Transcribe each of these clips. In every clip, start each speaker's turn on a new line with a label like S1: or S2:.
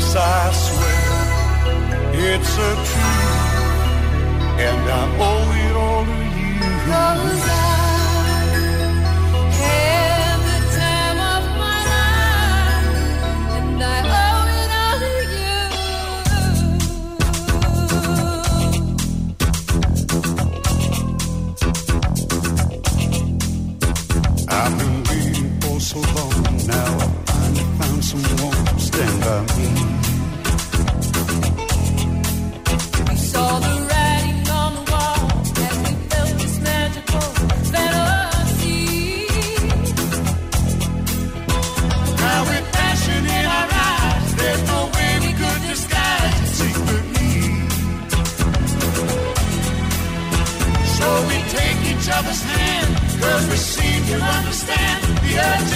S1: Yes, I swear it's a truth, and I owe it all to you. Rose. understand the
S2: earth.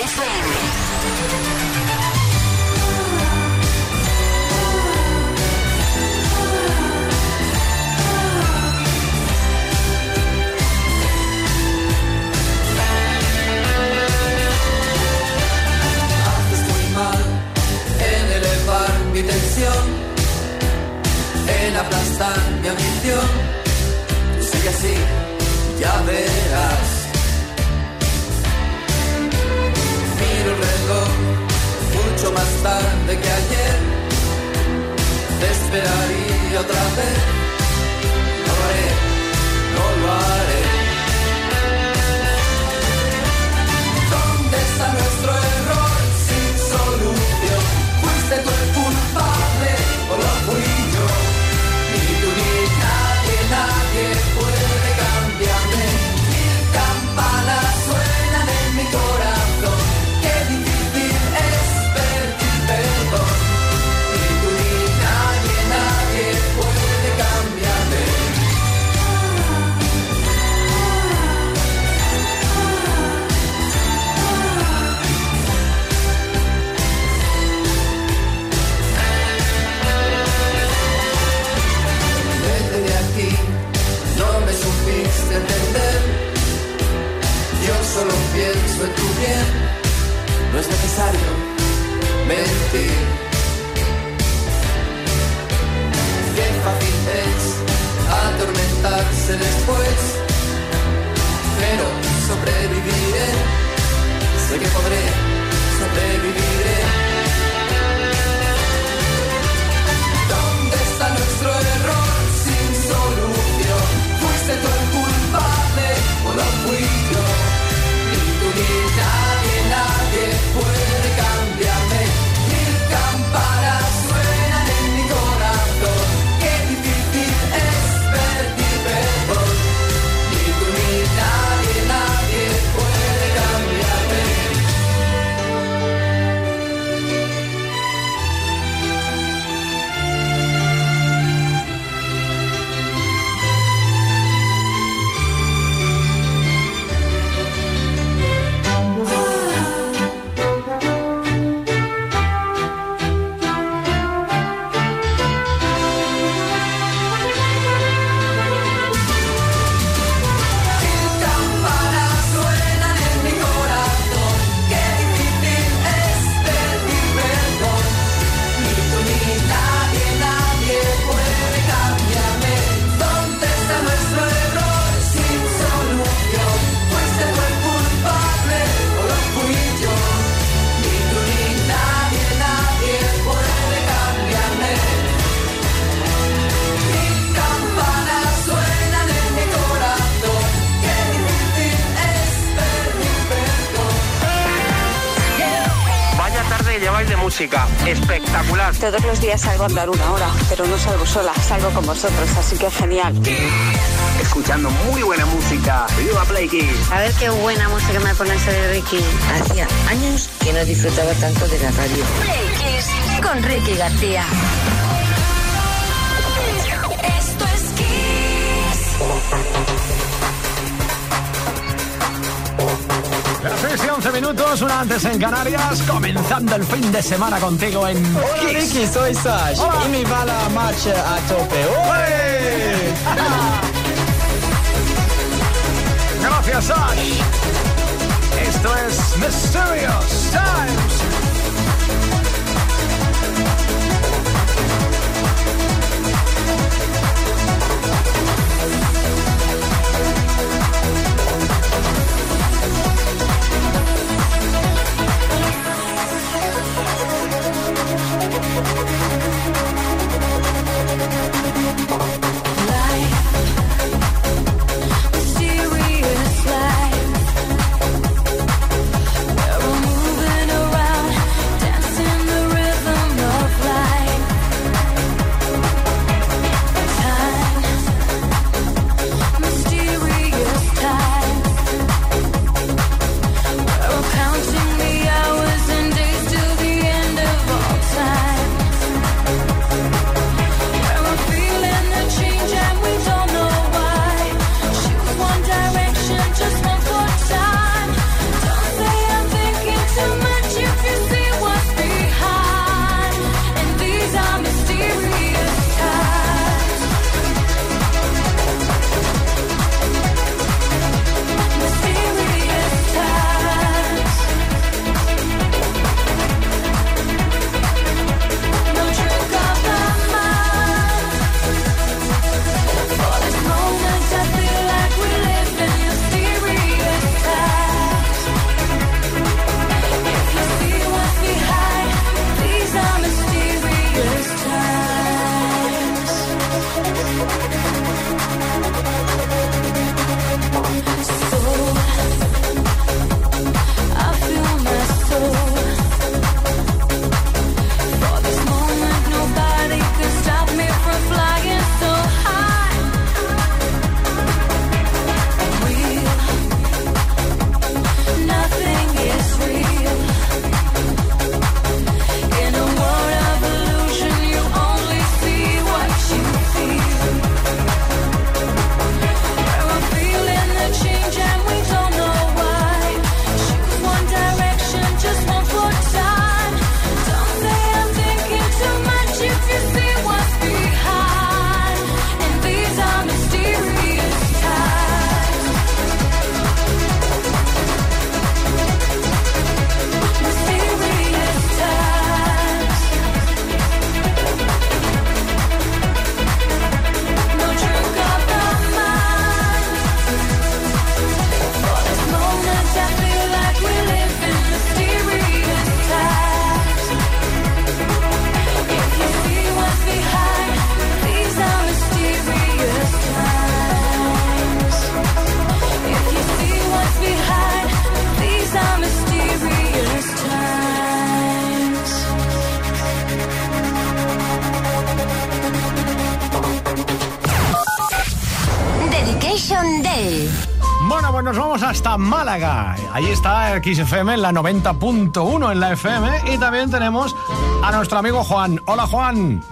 S3: Haz muy mal. En elevar mi tensión, en aplastar mi ambición, sé que sí ya verás.
S2: más tarde que
S3: ayer, te esperaría otra vez. espectacular.
S4: Todos los días salgo a andar una hora, pero no salgo sola, salgo con vosotros, así que genial.
S3: Escuchando muy buena música. Viva Play Kids.
S4: A ver qué buena música me pones de Ricky.
S5: Hacía años que no disfrutaba tanto de la radio.
S1: Play con Ricky García.
S6: 6 y 11 minutos, una antes en Canarias, comenzando el fin de semana contigo en
S7: Hola
S6: Kiss.
S7: Ricky, soy Sash y mi bala marcha a tope.
S6: Gracias Sash. Esto es Mysterious Times. Málaga. Ahí está el XFM en la 90.1 en la FM. Y también tenemos a nuestro amigo Juan. Hola, Juan.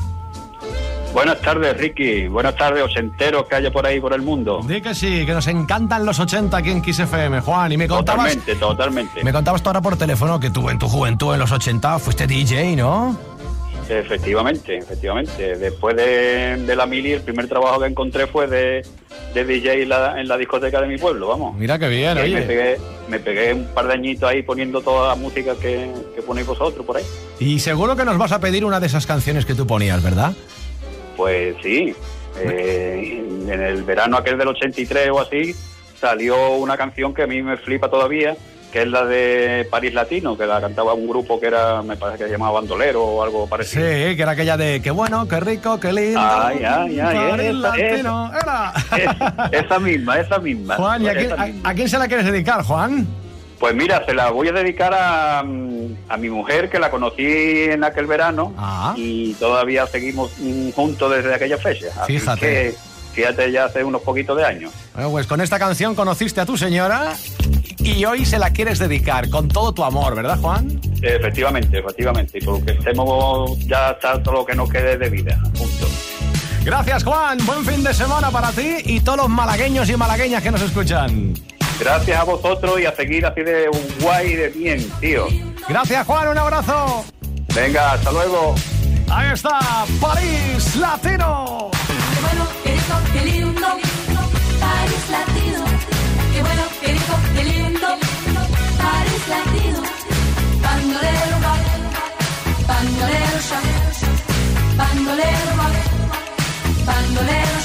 S8: Buenas tardes, Ricky. Buenas tardes, ochenteros que haya por ahí por el mundo.
S6: Di que sí, que nos encantan los 80 aquí en XFM, Juan. Y me contabas.
S8: Totalmente, totalmente.
S6: Me contabas tú ahora por teléfono que tú en tu juventud, en los 80, fuiste DJ, ¿no?
S8: Efectivamente, efectivamente. Después de, de la mili, el primer trabajo que encontré fue de, de DJ en la, en la discoteca de mi pueblo, vamos.
S6: Mira qué bien,
S8: me
S6: oye.
S8: pegué, me pegué un par de añitos ahí poniendo toda la música que, que ponéis vosotros por ahí.
S6: Y seguro que nos vas a pedir una de esas canciones que tú ponías, ¿verdad?
S8: Pues sí, eh, en el verano aquel del 83 o así, salió una canción que a mí me flipa todavía, que es la de París Latino, que la cantaba un grupo que era, me parece que se llamaba Bandolero o algo
S6: Sí,
S8: parecido.
S6: que era aquella de qué bueno, qué rico, qué lindo.
S8: Ay, ay, ay,
S6: París
S8: esa,
S6: Latino, era.
S8: Es- esa misma, esa misma.
S6: Juan, ¿y a quién,
S8: Esa
S6: a-
S8: misma.
S6: a quién se la quieres dedicar, Juan?
S8: Pues mira, se la voy a dedicar a, a mi mujer, que la conocí en aquel verano
S6: Ah.
S8: y todavía seguimos mm, juntos desde aquella fecha. Así
S6: Fíjate.
S8: que, fíjate, ya hace unos poquitos de años.
S6: Bueno, pues con esta canción conociste a tu señora y hoy se la quieres dedicar con todo tu amor, ¿verdad, Juan?
S8: Efectivamente, efectivamente. Y porque estemos ya hasta todo lo que nos quede de vida. Punto.
S6: Gracias, Juan. Buen fin de semana para ti y todos los malagueños y malagueñas que nos escuchan.
S8: Gracias a vosotros y a seguir así de guay y de bien, tío.
S6: Gracias, Juan. Un abrazo.
S8: Venga, hasta luego.
S6: Ahí está, París Latino.
S9: Qué bueno, qué rico, qué lindo, París Latino. Qué bueno, qué rico, qué lindo, bandolero ya, bandolero va, bandolero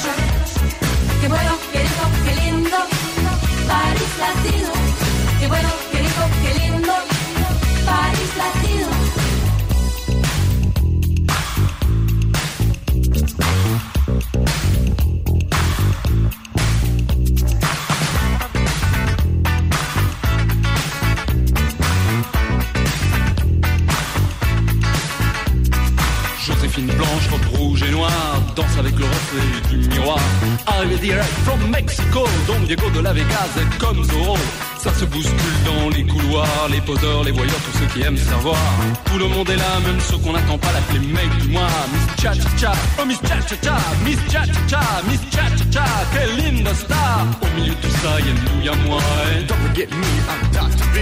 S10: Diego de la Vegas est comme Zorro. Ça se bouscule dans les couloirs, les poseurs, les voyeurs, tous ceux qui aiment savoir. Tout le monde est là, même ceux qu'on n'attend pas, l'appeler mec du mois. Miss Cha Cha Cha, oh Miss Cha Cha Cha, Miss Cha Cha Cha, Miss Cha Cha Cha, quelle linda star. Au milieu de tout ça, y'a nous, y'a moi. Et don't forget me, I'm Dr. B.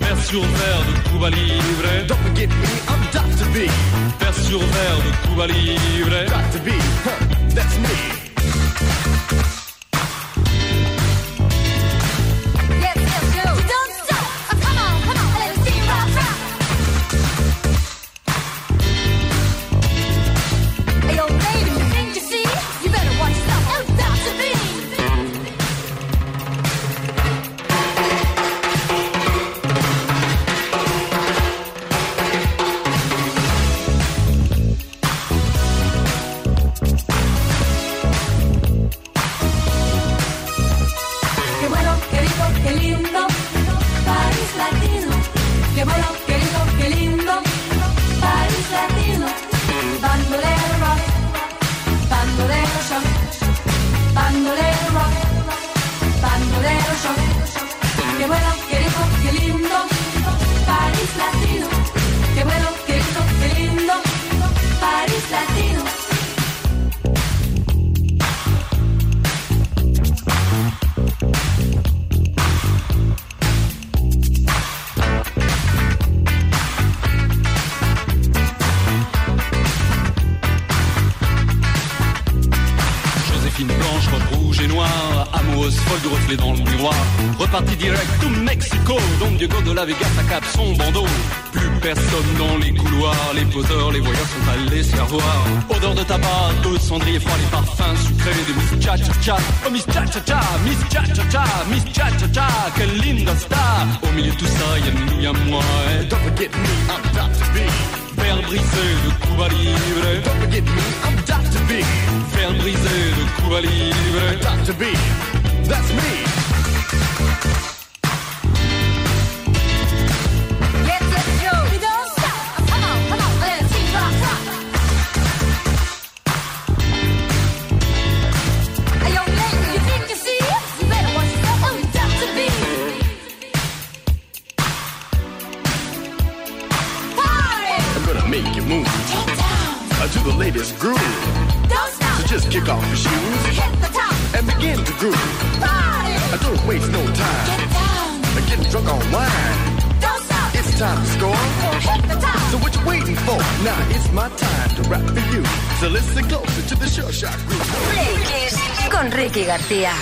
S10: Verre sur verre de Cuba Libre. Don't forget me, I'm Dr. B. Verre sur verre de Cuba Libre. Dr. B, huh, that's me. Tabac, de cendrier froid, les parfums sucrés de Miss Cha Cha Cha. Oh Miss Cha Cha Cha, Miss Cha Cha Cha, Miss Cha Cha Cha, quelle linda star. Au milieu de tout ça, y'a nous, y'a moi. Et don't forget me, I'm Dr. B. Verre brisé de Cuba Libre. Don't forget me, I'm Dr. B. Verre brisé de Cuba Libre. Dr. B, that's me.
S2: Hit the top
S11: and begin to groove. I don't waste no time.
S2: Get.
S11: I'm getting drunk on wine.
S2: Don't stop.
S11: It's time to score.
S2: Hit the top.
S11: So what you waiting for? Now it's my time to rap for you. So listen closer to the show shot groove.
S12: Play Kiss con Ricky García.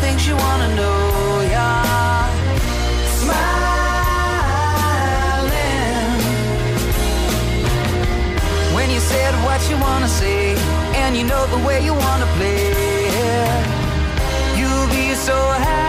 S13: things you wanna know, yeah. Smiling when you said what you wanna say, and you know the way you wanna play. You'll be so
S2: happy.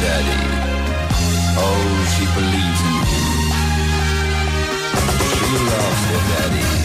S2: daddy.
S14: Oh, she believes in him. She loves her daddy.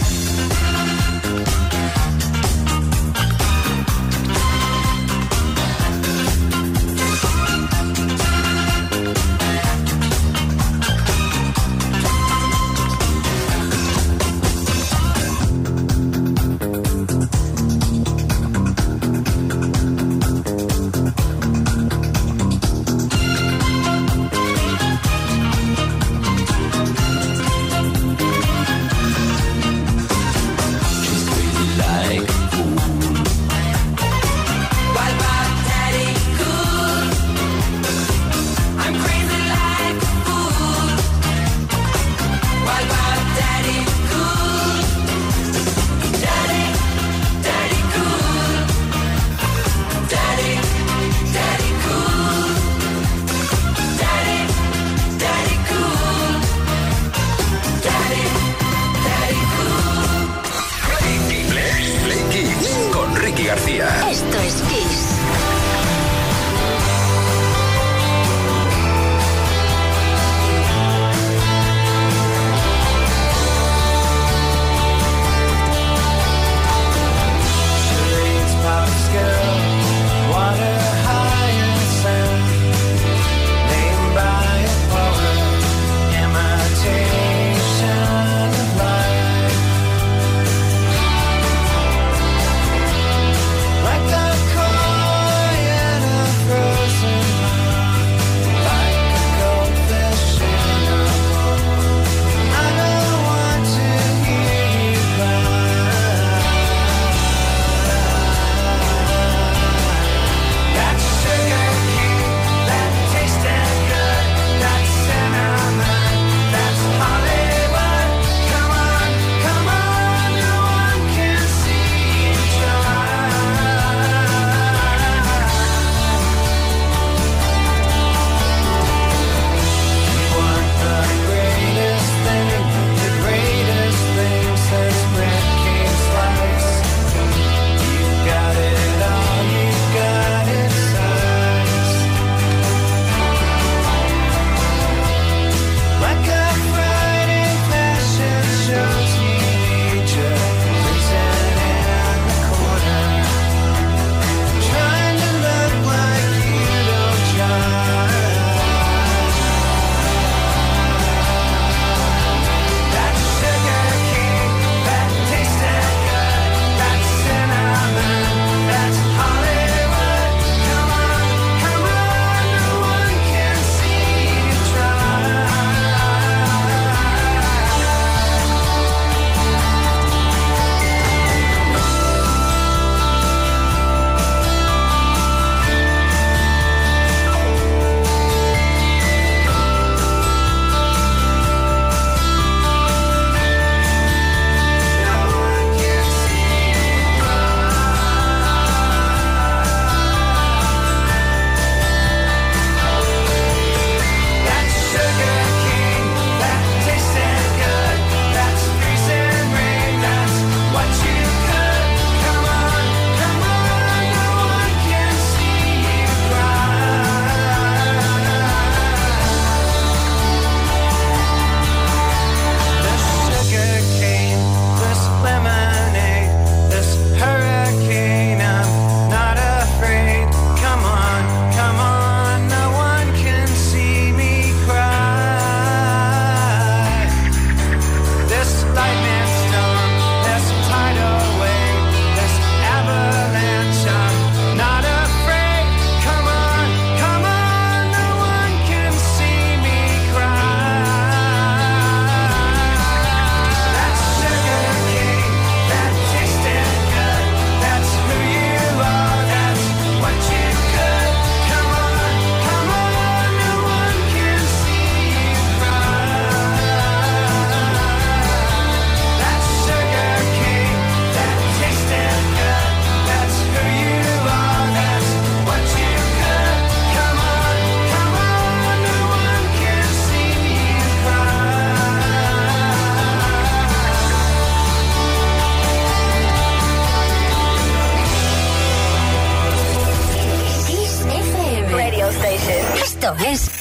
S1: Esto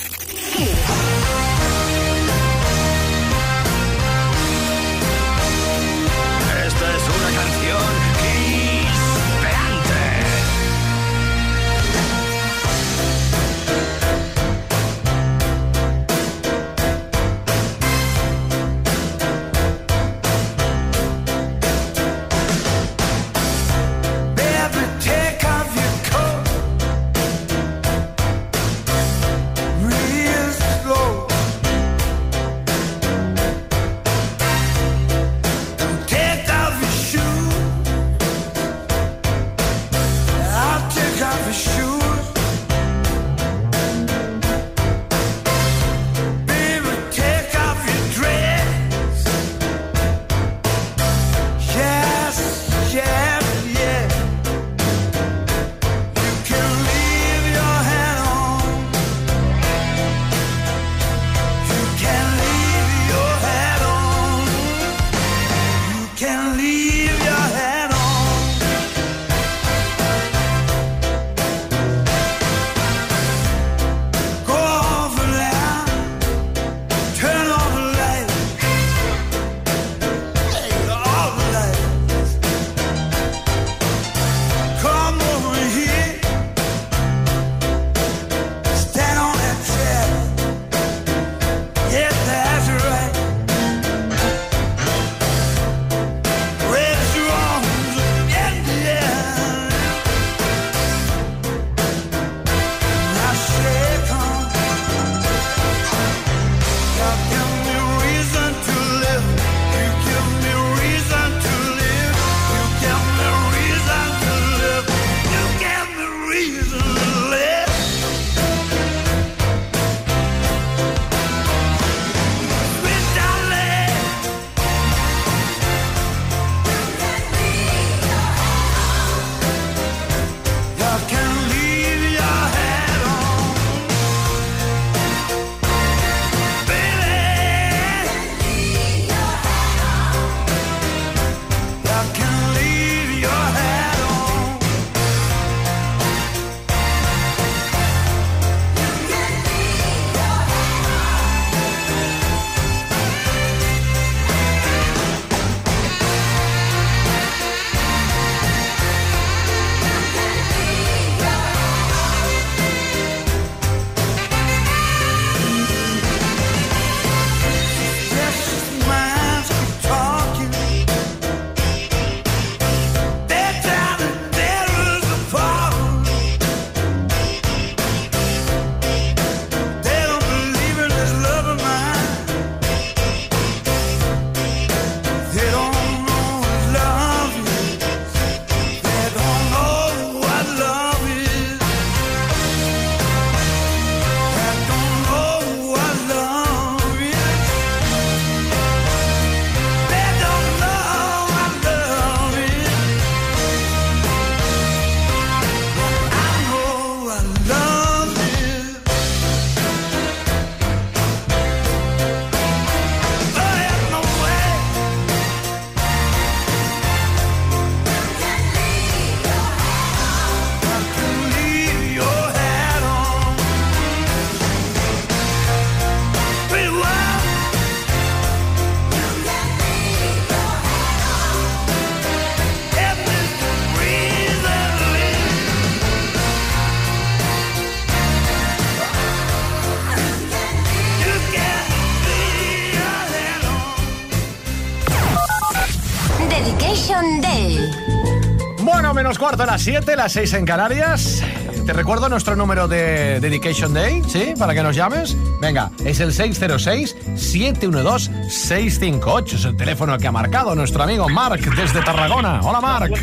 S6: cuarto a las 7, las 6 en Canarias. Te recuerdo nuestro número de Dedication Day, ¿sí? Para que nos llames. Venga, es el 606-712-658. Es el teléfono que ha marcado nuestro amigo Marc desde Tarragona. Hola, Marc.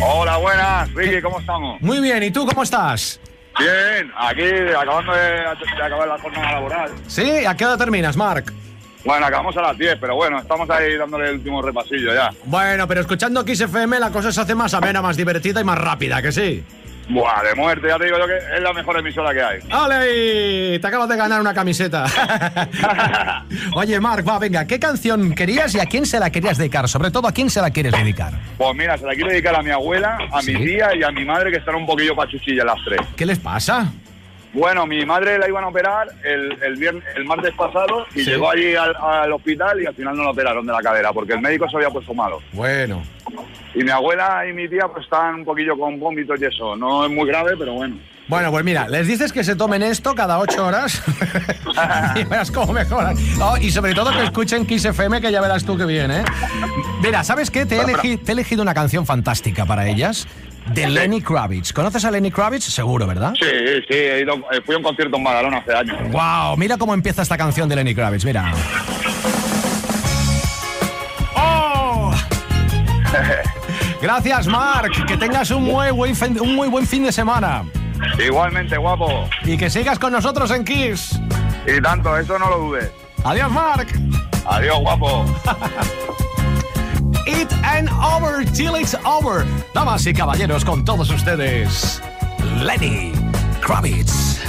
S15: Hola, buenas, Ricky, ¿cómo estamos?
S6: Muy bien, ¿y tú cómo estás?
S15: Bien, aquí acabando de, de acabar la jornada laboral.
S6: ¿Sí? ¿A qué hora terminas, Marc?
S15: Bueno, acabamos a las 10, pero bueno, estamos ahí dándole el último repasillo ya.
S6: Bueno, pero escuchando Kiss FM la cosa se hace más amena, más divertida y más rápida, ¿que sí?
S15: Buah, de muerte, ya te digo yo que es la mejor emisora que hay.
S6: ¡Ale! Te acabas de ganar una camiseta. Oye, Marc, va, venga, ¿qué canción querías y a quién se la querías dedicar? Sobre todo, ¿a quién se la quieres dedicar?
S15: Pues mira, se la quiero dedicar a mi abuela, a
S6: Sí.
S15: mi tía y a mi madre que están un poquillo pachuchillas las tres.
S6: ¿Qué les pasa?
S15: Bueno, mi madre la iban a operar el, el, viernes, el martes pasado y
S16: Sí.
S15: llegó allí al, al hospital y al final no la operaron de la cadera porque el médico se había puesto malo.
S16: Bueno.
S15: Y mi abuela y mi tía pues están un poquillo con vómitos y eso. No es muy grave, pero bueno.
S16: Bueno, pues mira, les dices que se tomen esto cada ocho horas y verás cómo mejoran. Oh, y sobre todo que escuchen Kiss FM, que ya verás tú que bien, ¿eh? Mira, ¿sabes qué? Te he, elegi- te he elegido una canción fantástica para ellas, de Lenny Kravitz. ¿Conoces a Lenny Kravitz? Seguro, ¿verdad?
S15: Sí, sí, he ido, eh, fui a un concierto en Badalona hace años.
S16: Wow, mira cómo empieza esta canción de Lenny Kravitz, mira. ¡Oh! Gracias, Mark. Que tengas un muy buen fin, un muy buen fin de semana.
S15: Igualmente, guapo.
S16: Y que sigas con nosotros en Kiss.
S15: Y tanto, eso no lo dudes.
S16: Adiós, Mark.
S15: Adiós, guapo.
S16: It and over till it's over. Damas y caballeros, con todos ustedes, Lenny Kravitz.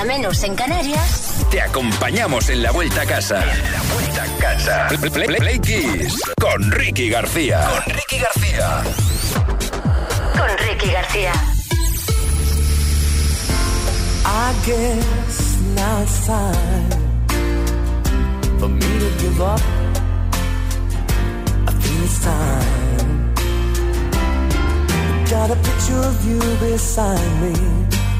S12: Una menos en Canarias.
S17: Te acompañamos en la vuelta a casa. la vuelta a casa. Play, Play- Play- Play Kiss con Ricky García. Con Ricky García.
S12: Con Ricky García.
S2: I guess now it's time for me to give up. I think it's time. Got a picture of you beside me.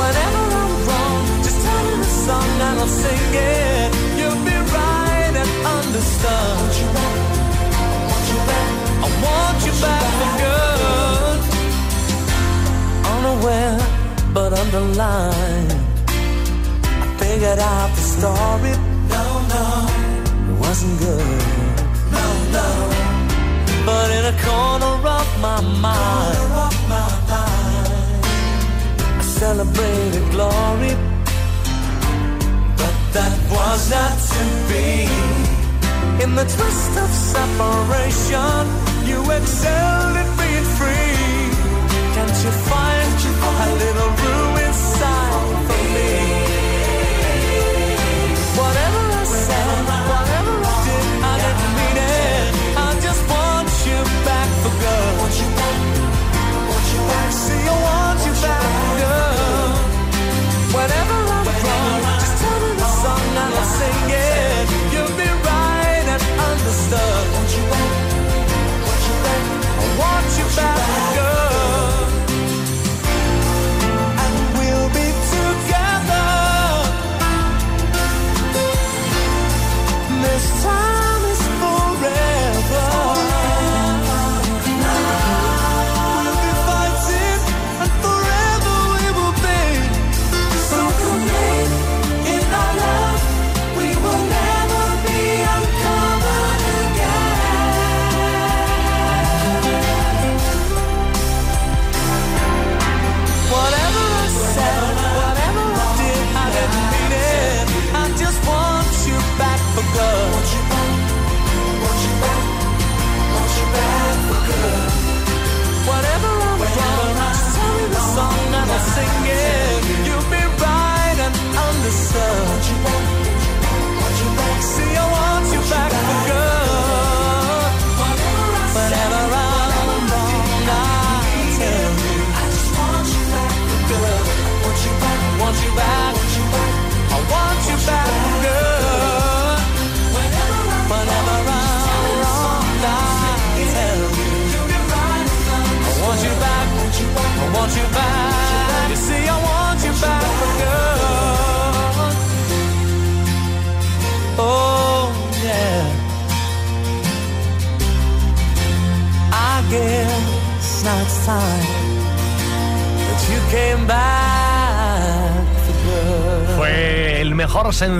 S2: Whenever I'm wrong, just tell me the song and I'll sing it. You'll be right and understood. Want you back, want you back, I want you back. Unaware, but. I figured out the story. No, no, it wasn't good. No, no. But in a corner of my mind, I celebrated glory. But that was not to be. In the twist of separation, you excelled at being free. Can't you find a little room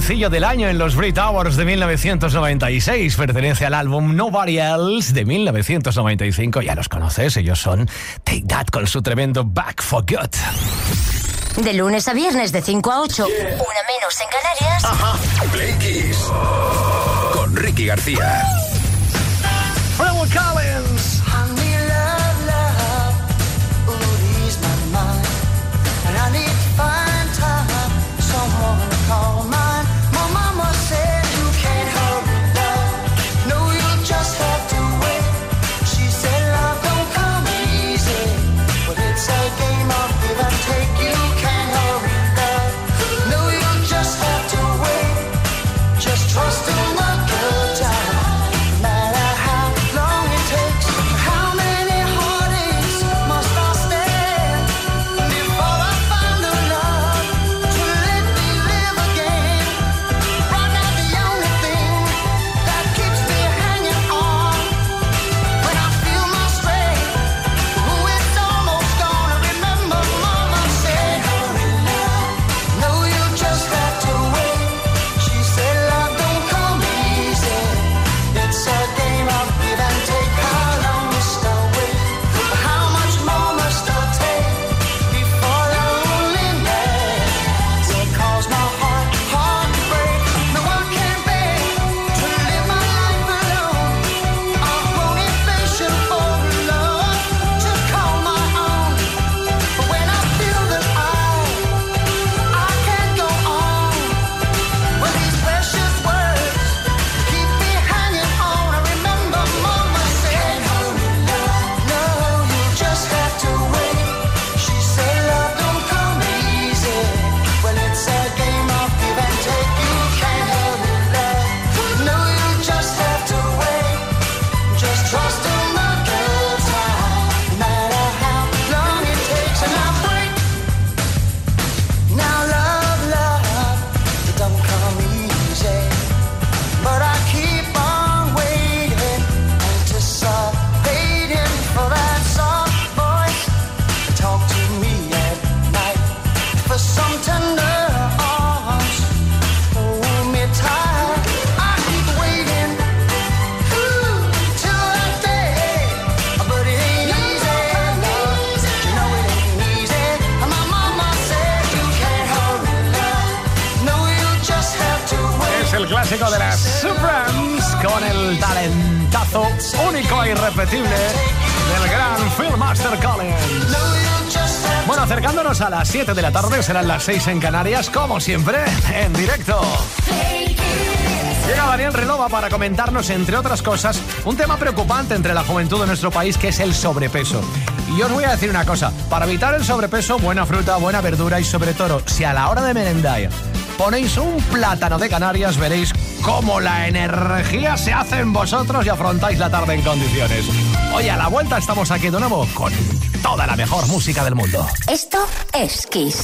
S6: sencillo del año en los Brit Awards de 1996. Pertenece al álbum Nobody Else de 1995. Ya los conoces, ellos son Take That con su tremendo Back for Good.
S1: De lunes a viernes de 5 a 8, una menos en Canarias.
S18: Play Kiss. Con Ricky García.
S6: 7 de la tarde, serán las 6 en Canarias, como siempre, en directo. Llega Daniel Relova para comentarnos, entre otras cosas, un tema preocupante entre la juventud de nuestro país, que es el sobrepeso. Y yo os voy a decir una cosa, para evitar el sobrepeso, buena fruta, buena verdura y sobre todo, si a la hora de merendar ponéis un plátano de Canarias, veréis cómo la energía se hace en vosotros y afrontáis la tarde en condiciones. Oye, a la vuelta estamos aquí de nuevo con toda la mejor música del mundo.
S1: Esto es Kiss.